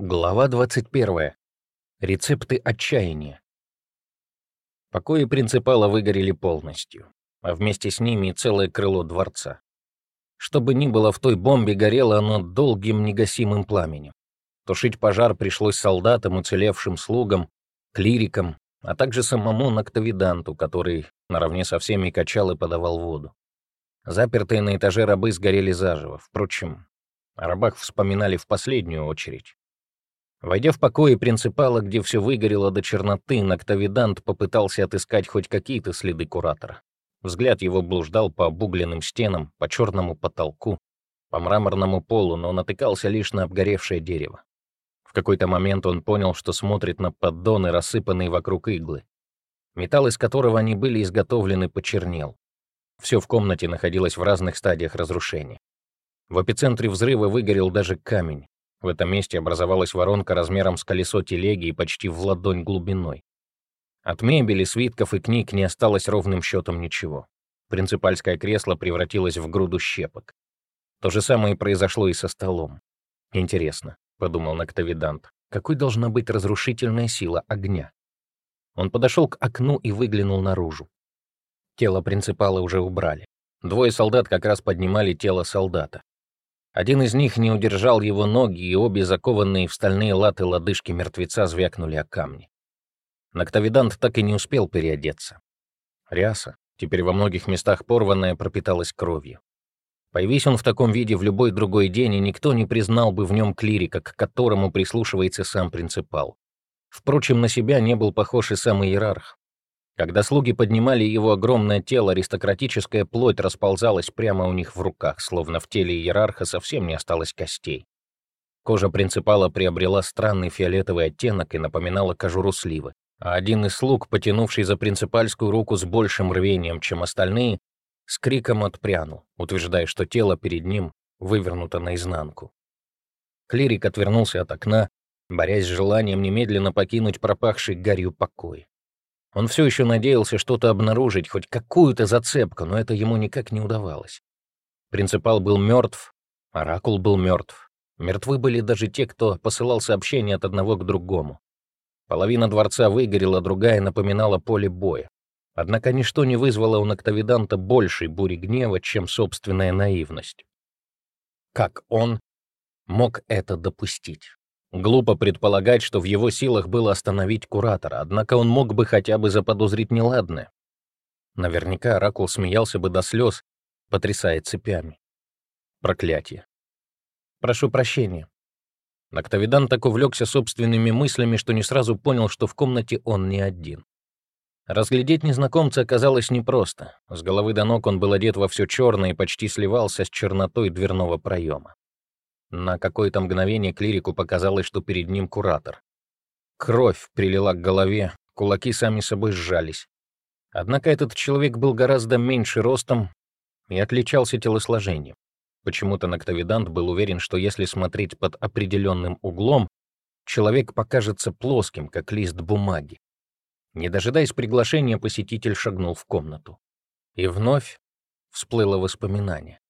Глава 21. Рецепты отчаяния. Покои принципала выгорели полностью, а вместе с ними и целое крыло дворца. Что бы ни было в той бомбе, горело оно долгим негасимым пламенем. Тушить пожар пришлось солдатам, уцелевшим слугам, клирикам, а также самому Ноктовиданту, который наравне со всеми качал и подавал воду. Запертые на этаже рабы сгорели заживо. Впрочем, о рабах вспоминали в последнюю очередь. Войдя в покои принципала, где все выгорело до черноты, Ноктовидант попытался отыскать хоть какие-то следы куратора. Взгляд его блуждал по обугленным стенам, по черному потолку, по мраморному полу, но натыкался лишь на обгоревшее дерево. В какой-то момент он понял, что смотрит на поддоны, рассыпанные вокруг иглы. Металл, из которого они были изготовлены, почернел. Все в комнате находилось в разных стадиях разрушения. В эпицентре взрыва выгорел даже камень, в этом месте образовалась воронка размером с колесо телеги и почти в ладонь глубиной. От мебели, свитков и книг не осталось ровным счетом ничего. Принципальское кресло превратилось в груду щепок. То же самое произошло и со столом. «Интересно», — подумал Ноктовидант, — «какой должна быть разрушительная сила огня?» Он подошел к окну и выглянул наружу. Тело принципала уже убрали. Двое солдат как раз поднимали тело солдата. Один из них не удержал его ноги, и обе закованные в стальные латы лодыжки мертвеца звякнули о камни. Ноктовидант так и не успел переодеться. Ряса, теперь во многих местах порванная, пропиталась кровью. Появись он в таком виде в любой другой день, и никто не признал бы в нем клирика, к которому прислушивается сам принципал. Впрочем, на себя не был похож и сам иерарх. Когда слуги поднимали его огромное тело, аристократическая плоть расползалась прямо у них в руках, словно в теле иерарха совсем не осталось костей. Кожа принципала приобрела странный фиолетовый оттенок и напоминала кожуру сливы, а один из слуг, потянувший за принципальскую руку с большим рвением, чем остальные, с криком отпрянул, утверждая, что тело перед ним вывернуто наизнанку. Клирик отвернулся от окна, борясь с желанием немедленно покинуть пропахший гарью покой. Он все еще надеялся что-то обнаружить, хоть какую-то зацепку, но это ему никак не удавалось. Принципал был мертв, Оракул был мертв. Мертвы были даже те, кто посылал сообщения от одного к другому. Половина дворца выгорела, другая напоминала поле боя. Однако ничто не вызвало у Ноктовиданта большей бури гнева, чем собственная наивность. Как он мог это допустить? Глупо предполагать, что в его силах было остановить куратора, однако он мог бы хотя бы заподозрить неладное. Наверняка Оракул смеялся бы до слез, потрясая цепями. Проклятие. Прошу прощения. Ноктовидан так увлекся собственными мыслями, что не сразу понял, что в комнате он не один. Разглядеть незнакомца оказалось непросто. С головы до ног он был одет во все черное и почти сливался с чернотой дверного проема. На какое-то мгновение клирику показалось, что перед ним куратор. Кровь прилила к голове, кулаки сами собой сжались. Однако этот человек был гораздо меньше ростом и отличался телосложением. Почему-то Ноктовидант был уверен, что если смотреть под определенным углом, человек покажется плоским, как лист бумаги. Не дожидаясь приглашения, посетитель шагнул в комнату. И вновь всплыло воспоминание.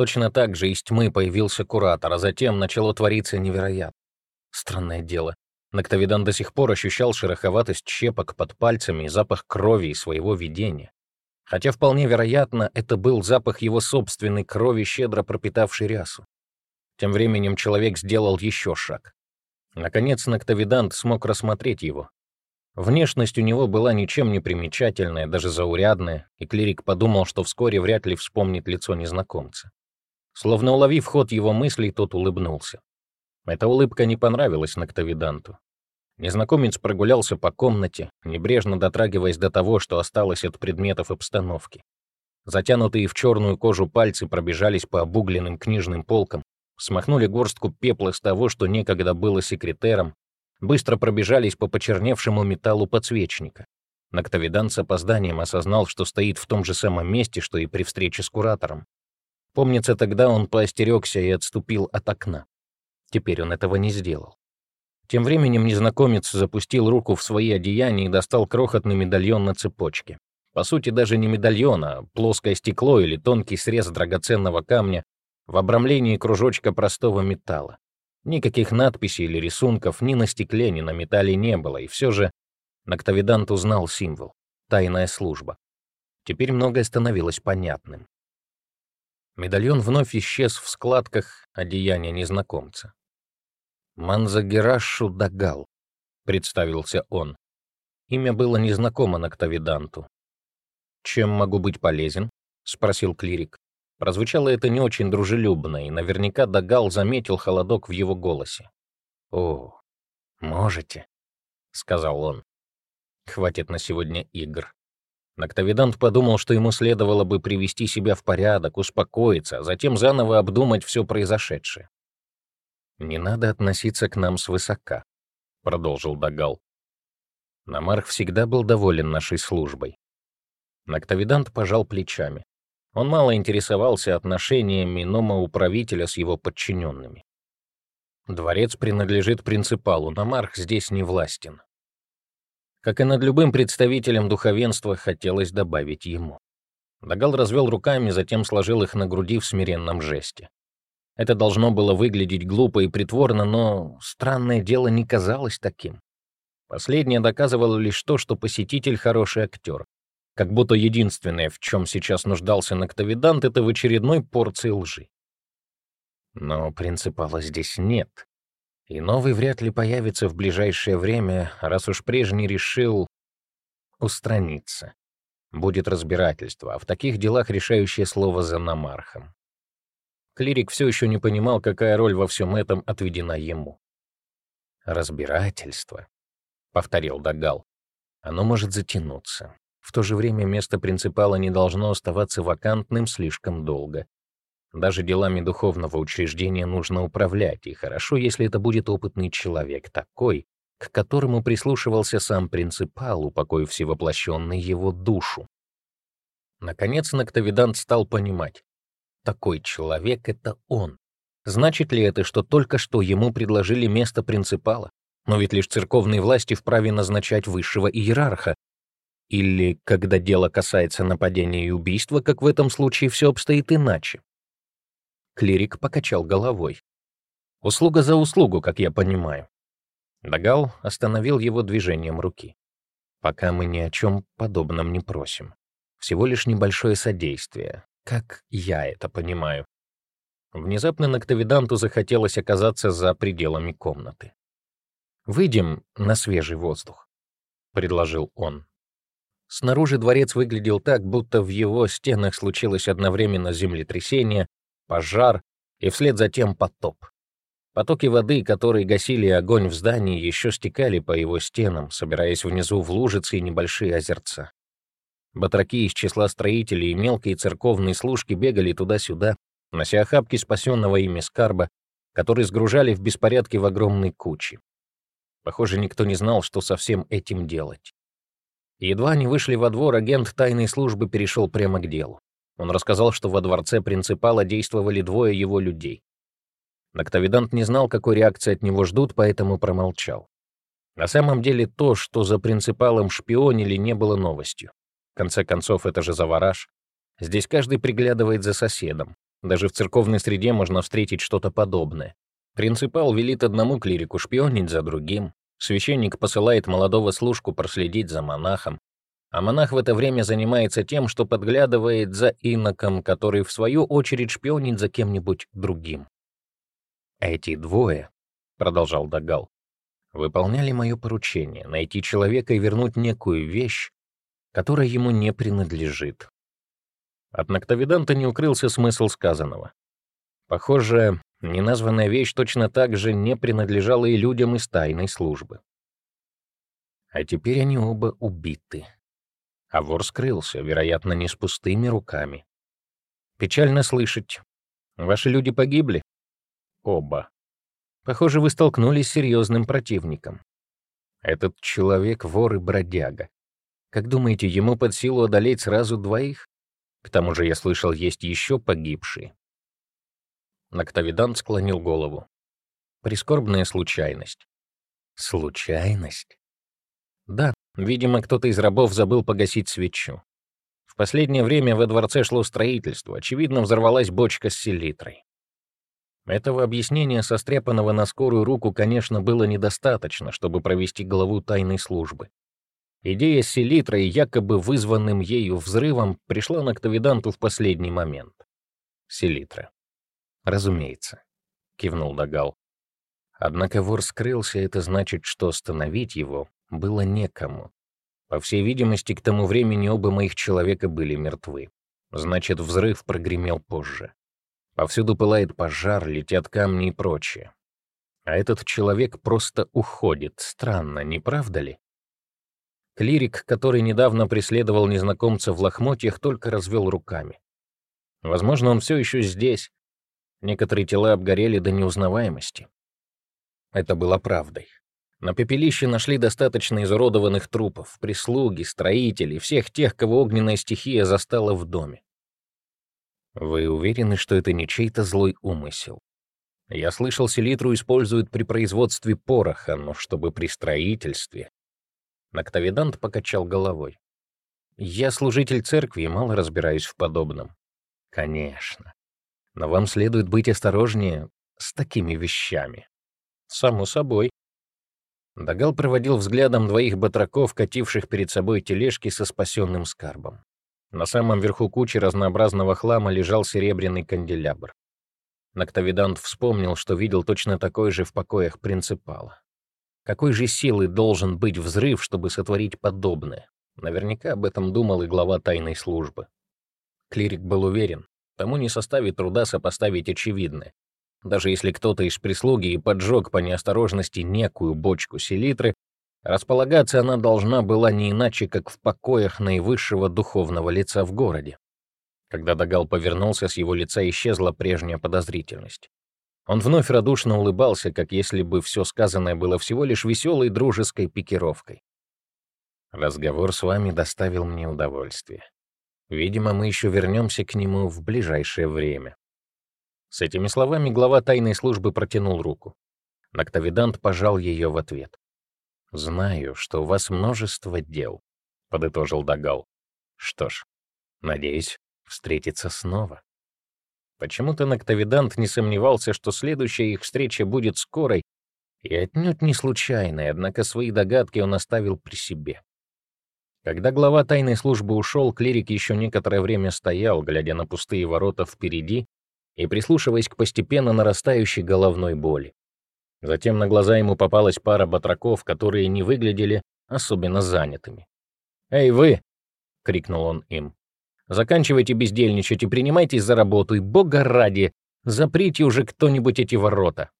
Точно так же из тьмы появился куратор, а затем начало твориться невероятно. Странное дело. Ноктовидан до сих пор ощущал шероховатость щепок под пальцами и запах крови и своего видения. Хотя вполне вероятно, это был запах его собственной крови, щедро пропитавший рясу. Тем временем человек сделал еще шаг. Наконец Ноктовидант смог рассмотреть его. Внешность у него была ничем не примечательная, даже заурядная, и клирик подумал, что вскоре вряд ли вспомнит лицо незнакомца. Словно уловив ход его мыслей, тот улыбнулся. Эта улыбка не понравилась Ноктовиданту. Незнакомец прогулялся по комнате, небрежно дотрагиваясь до того, что осталось от предметов обстановки. Затянутые в черную кожу пальцы пробежались по обугленным книжным полкам, смахнули горстку пепла с того, что некогда было секретером, быстро пробежались по почерневшему металлу подсвечника. Ноктовидант с опозданием осознал, что стоит в том же самом месте, что и при встрече с куратором. Помнится, тогда он поостерегся и отступил от окна. Теперь он этого не сделал. Тем временем незнакомец запустил руку в свои одеяния и достал крохотный медальон на цепочке. По сути, даже не медальон, а плоское стекло или тонкий срез драгоценного камня в обрамлении кружочка простого металла. Никаких надписей или рисунков ни на стекле, ни на металле не было, и все же Ноктовидант узнал символ — тайная служба. Теперь многое становилось понятным. Медальон вновь исчез в складках одеяния незнакомца. «Манзагерашу Дагал», — представился он. Имя было незнакомо Ноктовиданту. «Чем могу быть полезен?» — спросил клирик. Прозвучало это не очень дружелюбно, и наверняка Дагал заметил холодок в его голосе. «О, можете», — сказал он. «Хватит на сегодня игр. Ноктовидант подумал, что ему следовало бы привести себя в порядок, успокоиться, а затем заново обдумать все произошедшее. «Не надо относиться к нам свысока», — продолжил Дагал. Намарх всегда был доволен нашей службой. Ноктовидант пожал плечами. Он мало интересовался отношениями нома-управителя с его подчиненными. Дворец принадлежит принципалу, Намарх здесь не властен. Как и над любым представителем духовенства, хотелось добавить ему. Дагал развел руками, затем сложил их на груди в смиренном жесте. Это должно было выглядеть глупо и притворно, но странное дело не казалось таким. Последнее доказывало лишь то, что посетитель хороший актер. Как будто единственное, в чем сейчас нуждался Ноктовидант, это в очередной порции лжи. Но принципала здесь нет. И новый вряд ли появится в ближайшее время, раз уж прежний решил устраниться. Будет разбирательство, а в таких делах решающее слово за намархом. Клирик все еще не понимал, какая роль во всем этом отведена ему. «Разбирательство», — повторил Дагал. «Оно может затянуться. В то же время место принципала не должно оставаться вакантным слишком долго. Даже делами духовного учреждения нужно управлять, и хорошо, если это будет опытный человек, такой, к которому прислушивался сам принципал, упокоив всевоплощенный его душу. Наконец Ноктовидант стал понимать. Такой человек — это он. Значит ли это, что только что ему предложили место принципала? Но ведь лишь церковные власти вправе назначать высшего иерарха. Или, когда дело касается нападения и убийства, как в этом случае все обстоит иначе? Клирик покачал головой. «Услуга за услугу, как я понимаю». Дагал остановил его движением руки. «Пока мы ни о чем подобном не просим. Всего лишь небольшое содействие, как я это понимаю». Внезапно Ноктовиданту захотелось оказаться за пределами комнаты. «Выйдем на свежий воздух», — предложил он. Снаружи дворец выглядел так, будто в его стенах случилось одновременно землетрясение, пожар и вслед за тем потоп. Потоки воды, которые гасили огонь в здании, еще стекали по его стенам, собираясь внизу в лужицы и небольшие озерца. Батраки из числа строителей и мелкие церковные служки бегали туда-сюда, нося охапки спасенного ими скарба, который сгружали в беспорядке в огромной куче. Похоже, никто не знал, что со всем этим делать. Едва они вышли во двор, агент тайной службы перешел прямо к делу. Он рассказал, что во дворце принципала действовали двое его людей. Ноктовидант не знал, какой реакции от него ждут, поэтому промолчал. На самом деле то, что за принципалом шпионили, не было новостью. В конце концов, это же завораж. Здесь каждый приглядывает за соседом. Даже в церковной среде можно встретить что-то подобное. Принципал велит одному клирику шпионить за другим. Священник посылает молодого служку проследить за монахом а монах в это время занимается тем, что подглядывает за иноком, который, в свою очередь, шпионит за кем-нибудь другим. «Эти двое», — продолжал Дагал, — «выполняли мое поручение — найти человека и вернуть некую вещь, которая ему не принадлежит». От Ноктовиданта не укрылся смысл сказанного. Похоже, неназванная вещь точно так же не принадлежала и людям из тайной службы. А теперь они оба убиты а вор скрылся, вероятно, не с пустыми руками. Печально слышать. Ваши люди погибли? Оба. Похоже, вы столкнулись с серьезным противником. Этот человек — вор и бродяга. Как думаете, ему под силу одолеть сразу двоих? К тому же, я слышал, есть еще погибшие. Ноктовидант склонил голову. Прискорбная случайность. Случайность? Да, Видимо, кто-то из рабов забыл погасить свечу. В последнее время во дворце шло строительство. Очевидно, взорвалась бочка с селитрой. Этого объяснения, состряпанного на скорую руку, конечно, было недостаточно, чтобы провести главу тайной службы. Идея с селитрой, якобы вызванным ею взрывом, пришла на Ктавиданту в последний момент. Селитра. «Разумеется», — кивнул Дагал. Однако вор скрылся, это значит, что остановить его было некому. По всей видимости, к тому времени оба моих человека были мертвы. Значит, взрыв прогремел позже. Повсюду пылает пожар, летят камни и прочее. А этот человек просто уходит. Странно, не правда ли? Клирик, который недавно преследовал незнакомца в лохмотьях, только развел руками. Возможно, он все еще здесь. Некоторые тела обгорели до неузнаваемости. Это было правдой. На пепелище нашли достаточно изуродованных трупов, прислуги, строителей, всех тех, кого огненная стихия застала в доме. Вы уверены, что это не чей-то злой умысел? Я слышал, селитру используют при производстве пороха, но чтобы при строительстве. Ноктовидант покачал головой. Я служитель церкви и мало разбираюсь в подобном. Конечно. Но вам следует быть осторожнее с такими вещами. Само собой. Дагал проводил взглядом двоих батраков, кативших перед собой тележки со спасенным скарбом. На самом верху кучи разнообразного хлама лежал серебряный канделябр. Ноктовидант вспомнил, что видел точно такой же в покоях принципала. Какой же силы должен быть взрыв, чтобы сотворить подобное? Наверняка об этом думал и глава тайной службы. Клирик был уверен, тому не составит труда сопоставить очевидное. Даже если кто-то из прислуги и поджег по неосторожности некую бочку селитры, располагаться она должна была не иначе, как в покоях наивысшего духовного лица в городе. Когда Дагал повернулся, с его лица исчезла прежняя подозрительность. Он вновь радушно улыбался, как если бы все сказанное было всего лишь веселой дружеской пикировкой. Разговор с вами доставил мне удовольствие. Видимо, мы еще вернемся к нему в ближайшее время. С этими словами глава тайной службы протянул руку. Ноктовидант пожал ее в ответ. «Знаю, что у вас множество дел», — подытожил Дагал. «Что ж, надеюсь встретиться снова». Почему-то Ноктовидант не сомневался, что следующая их встреча будет скорой и отнюдь не случайной, однако свои догадки он оставил при себе. Когда глава тайной службы ушел, клирик еще некоторое время стоял, глядя на пустые ворота впереди и прислушиваясь к постепенно нарастающей головной боли. Затем на глаза ему попалась пара батраков, которые не выглядели особенно занятыми. «Эй, вы!» — крикнул он им. «Заканчивайте бездельничать и принимайтесь за работу, и, бога ради, заприте уже кто-нибудь эти ворота!»